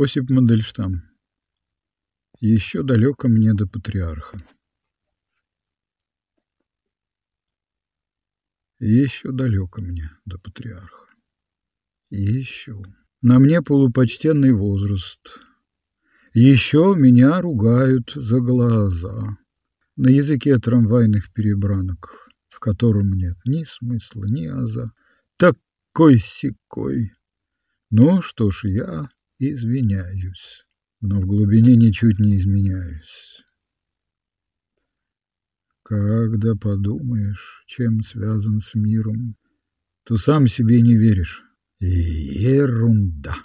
Осип Мандельштам. Еще далеко мне до патриарха. Еще далеко мне до патриарха. Еще. На мне полупочтенный возраст. Еще меня ругают за глаза. На языке трамвайных перебранок, в котором нет ни смысла, ни аза. Такой-сякой. Ну что ж, я извиняюсь, но в глубине ничуть не изменяюсь. Когда подумаешь, чем связан с миром, то сам себе не веришь. Ерунда.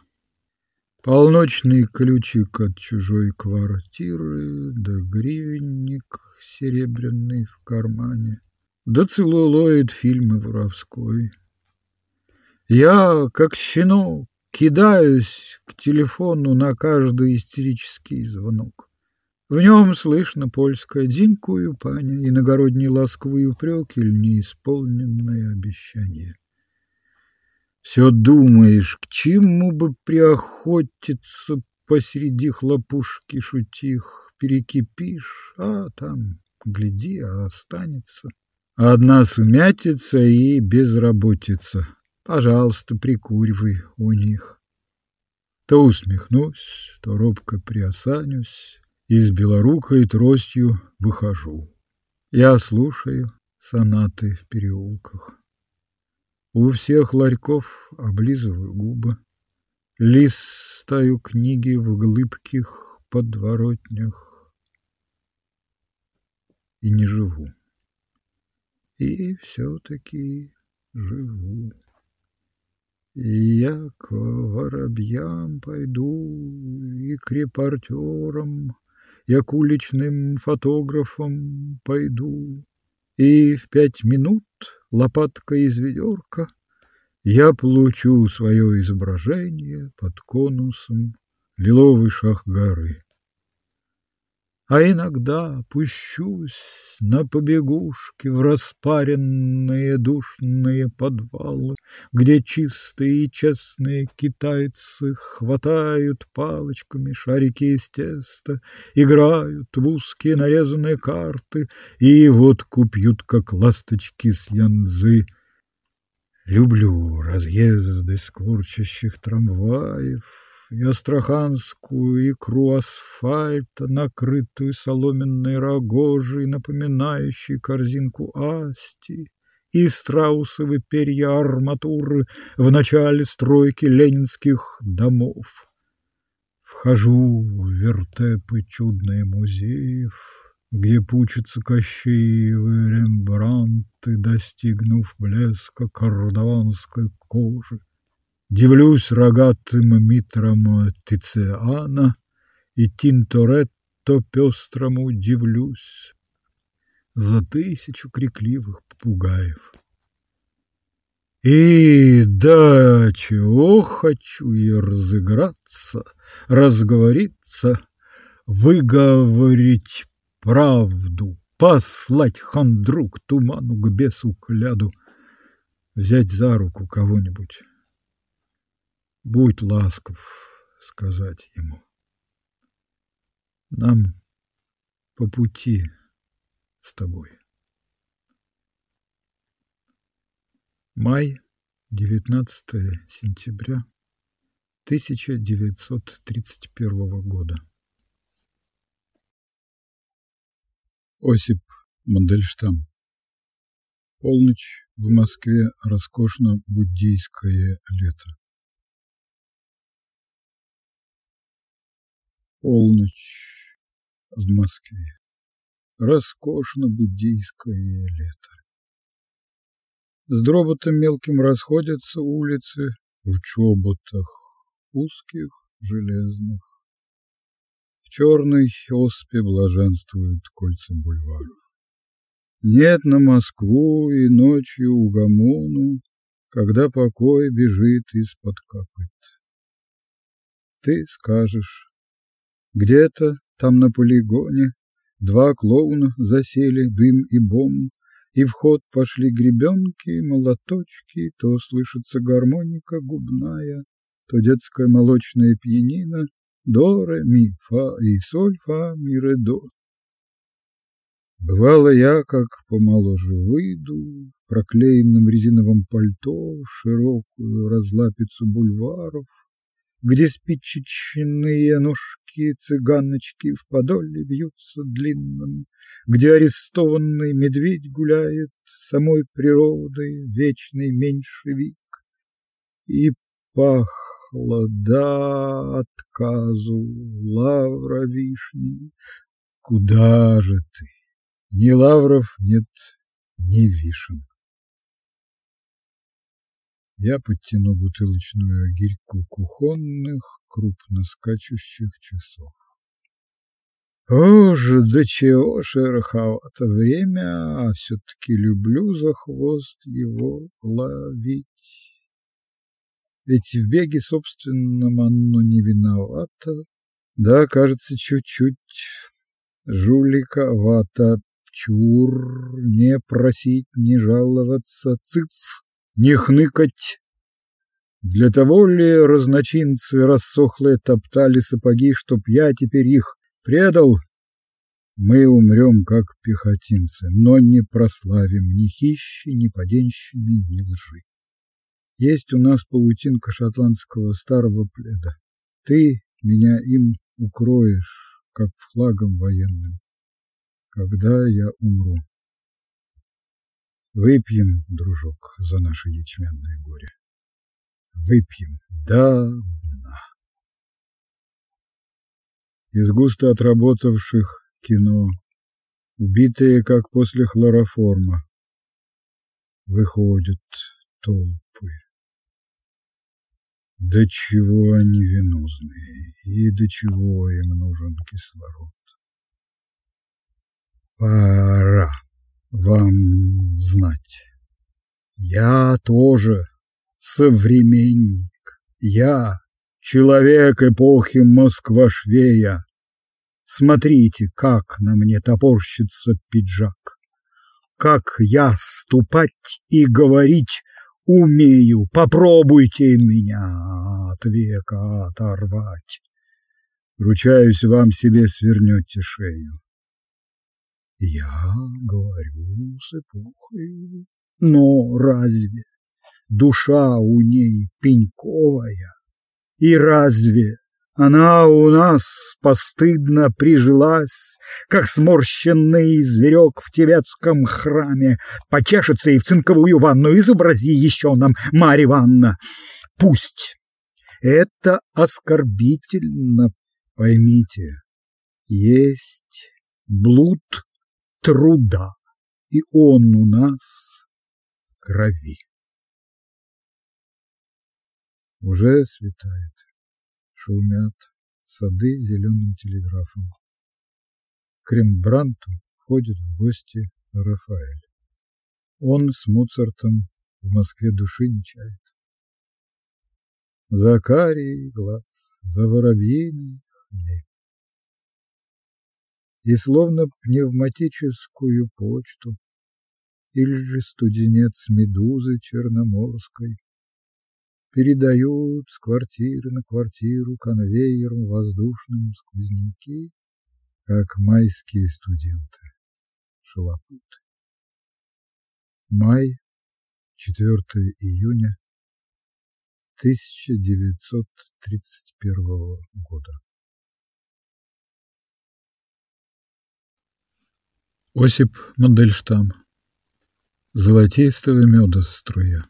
Полночный ключик от чужой квартиры, да гривенник серебряный в кармане, да целлулоид фильмы воровской. Я, как щенок, Кидаюсь к телефону на каждый истерический звонок. В нем слышно польское «Дзинькую, паня» иногородний ласковый упрек или неисполненное обещание. Все думаешь, к чему бы приохотиться посреди хлопушки шутих, перекипишь, а там, гляди, а останется. Одна сумятица и безработица. Пожалуйста, прикуривай у них. То усмехнусь, то робко приосанюсь, и с белорукой тростью выхожу. Я слушаю сонаты в переулках. У всех ларьков облизываю губы, Листаю книги в глыбких подворотнях И не живу. И все-таки живу. Я к воробьям пойду, и к репортерам, я к уличным фотографам пойду, и в пять минут лопатка из ведерка я получу свое изображение под конусом лиловый шах горы. А иногда пущусь на побегушки в распаренные душные подвалы, Где чистые и честные китайцы хватают палочками шарики из теста, Играют в узкие нарезанные карты и водку пьют, как ласточки с янзы. Люблю разъезды скворчащих трамваев, и астраханскую икру асфальта, накрытую соломенной рогожей, напоминающей корзинку асти, и страусовы перья арматуры в начале стройки ленинских домов. Вхожу в вертепы чудные музеев, где пучатся Кощеевы Рембранты, достигнув блеска кордованской кожи. Дивлюсь рогатым митрам Тициана и Тинторетто пестрому дивлюсь за тысячу крикливых попугаев. И да, чего хочу я разыграться, разговориться, выговорить правду, послать хандру к туману, к бесу, к ляду, взять за руку кого-нибудь Будь ласков сказать ему. Нам по пути с тобой. Май, 19 сентября 1931 года. Осип Мандельштам. Полночь в Москве роскошно-буддийское лето. Полночь в Москве. Роскошно-буддийское лето. С дроботом мелким расходятся улицы в чоботах узких железных. В черной оспе блаженствуют кольца бульваров. Нет на Москву и ночью угомону, когда покой бежит из-под копыт. Ты скажешь, где-то там на полигоне Два клоуна засели, дым и бом, И в ход пошли гребенки, молоточки, То слышится гармоника губная, То детская молочная пьянина, до, ре, ми, фа и соль, фа, ми, ре, до. Бывало я, как помоложе выйду, в проклеенном резиновом пальто, в широкую разлапицу бульваров, где спичечные ножки цыганочки в подоле бьются длинным, где арестованный медведь гуляет самой природой вечный меньшевик. И пахло до отказу лавра вишни. Куда же ты? Ни лавров нет, ни вишен. Я подтяну бутылочную гирьку кухонных, крупно скачущих часов. Боже, до чего шероховато время, а все-таки люблю за хвост его ловить. Ведь в беге собственном оно не виновато. Да, кажется, чуть-чуть жуликовато. Чур, не просить, не жаловаться, цыц, не хныкать. Для того ли разночинцы рассохлые топтали сапоги, чтоб я теперь их предал? Мы умрем, как пехотинцы, но не прославим ни хищи, ни поденщины, ни лжи. Есть у нас паутинка шотландского старого пледа. Ты меня им укроешь, как флагом военным, когда я умру. Выпьем, дружок, за наше ячменное горе. Выпьем до дна. Из густо отработавших кино, убитые, как после хлороформа, выходят толпы. До чего они венозные, и до чего им нужен кислород. Пора вам знать. Я тоже современник. Я человек эпохи Москва-Швея. Смотрите, как на мне топорщится пиджак. Как я ступать и говорить умею. Попробуйте меня от века оторвать. Ручаюсь, вам себе свернете шею. Я говорю с эпохой, но разве душа у ней пеньковая? И разве она у нас постыдно прижилась, как сморщенный зверек в тибетском храме. Почешется и в цинковую ванну изобрази еще нам, Марья Ивановна. Пусть. Это оскорбительно, поймите. Есть блуд труда, и он у нас в крови. Уже светает, шумят сады зеленым телеграфом. К Рембранту ходит в гости Рафаэль. Он с Моцартом в Москве души не чает. За карий глаз, за воробьиный хмель и словно пневматическую почту или же студенец медузы черноморской передают с квартиры на квартиру конвейером воздушным сквозняки, как майские студенты, шалопуты. Май, 4 июня 1931 года. Осип Мандельштам. Золотистого меда струя.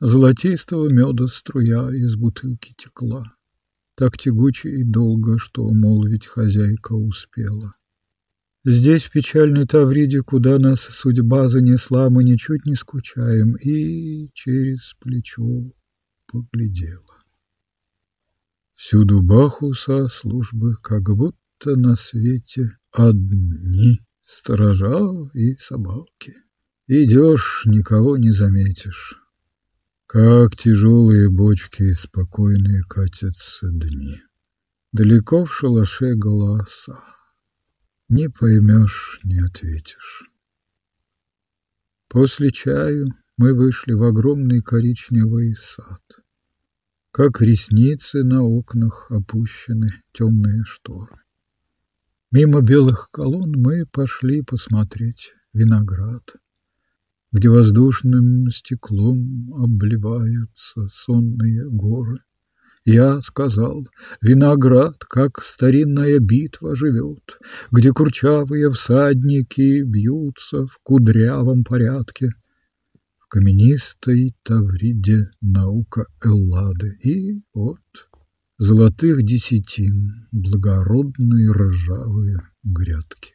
Золотистого меда струя из бутылки текла, Так тягуче и долго, что молвить хозяйка успела. Здесь, в печальной Тавриде, куда нас судьба занесла, Мы ничуть не скучаем и через плечо поглядела. Всюду Бахуса службы, как будто будто на свете одни сторожа и собаки. Идешь, никого не заметишь. Как тяжелые бочки спокойные катятся дни. Далеко в шалаше голоса. Не поймешь, не ответишь. После чаю мы вышли в огромный коричневый сад. как ресницы на окнах опущены темные шторы. Мимо белых колонн мы пошли посмотреть виноград, Где воздушным стеклом обливаются сонные горы. Я сказал, виноград, как старинная битва живет, Где курчавые всадники бьются в кудрявом порядке, В каменистой Тавриде наука Эллады. И вот золотых десятин, благородные ржавые грядки.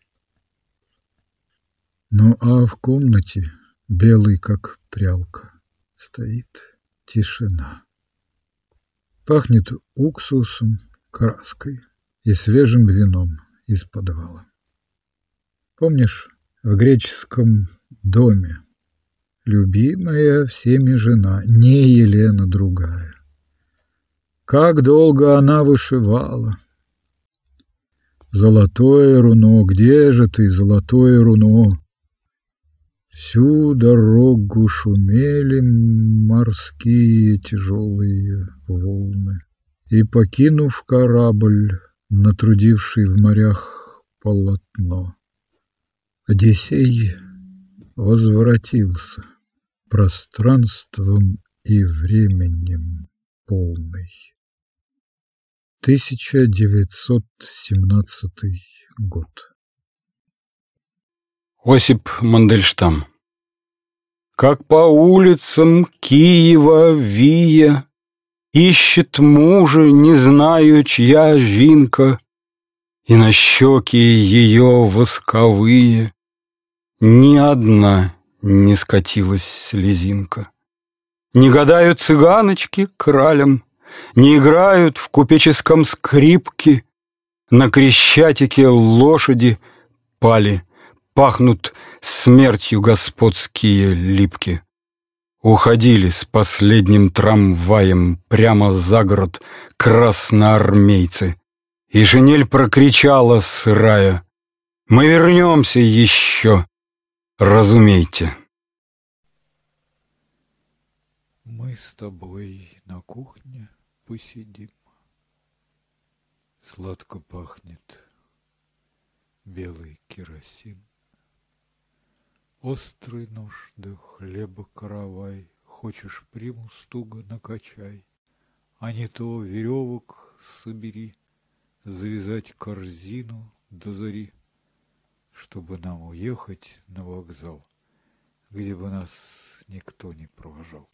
Ну а в комнате, белый как прялка, стоит тишина. Пахнет уксусом, краской и свежим вином из подвала. Помнишь, в греческом доме любимая всеми жена, не Елена другая, как долго она вышивала. Золотое руно, где же ты, золотое руно? Всю дорогу шумели морские тяжелые волны. И, покинув корабль, натрудивший в морях полотно, Одиссей возвратился пространством и временем полный. 1917 год. Осип Мандельштам Как по улицам Киева Вия Ищет мужа, не знаю, чья жинка, И на щеки ее восковые Ни одна не скатилась слезинка. Не гадают цыганочки кралям, не играют в купеческом скрипке, На крещатике лошади пали, Пахнут смертью господские липки. Уходили с последним трамваем Прямо за город красноармейцы, И шинель прокричала сырая, «Мы вернемся еще, разумейте». Мы с тобой на кухне посидим. Сладко пахнет белый керосин. Острый нож да хлеба каравай, Хочешь примус туго накачай, А не то веревок собери, Завязать корзину до зари, Чтобы нам уехать на вокзал, Где бы нас никто не провожал.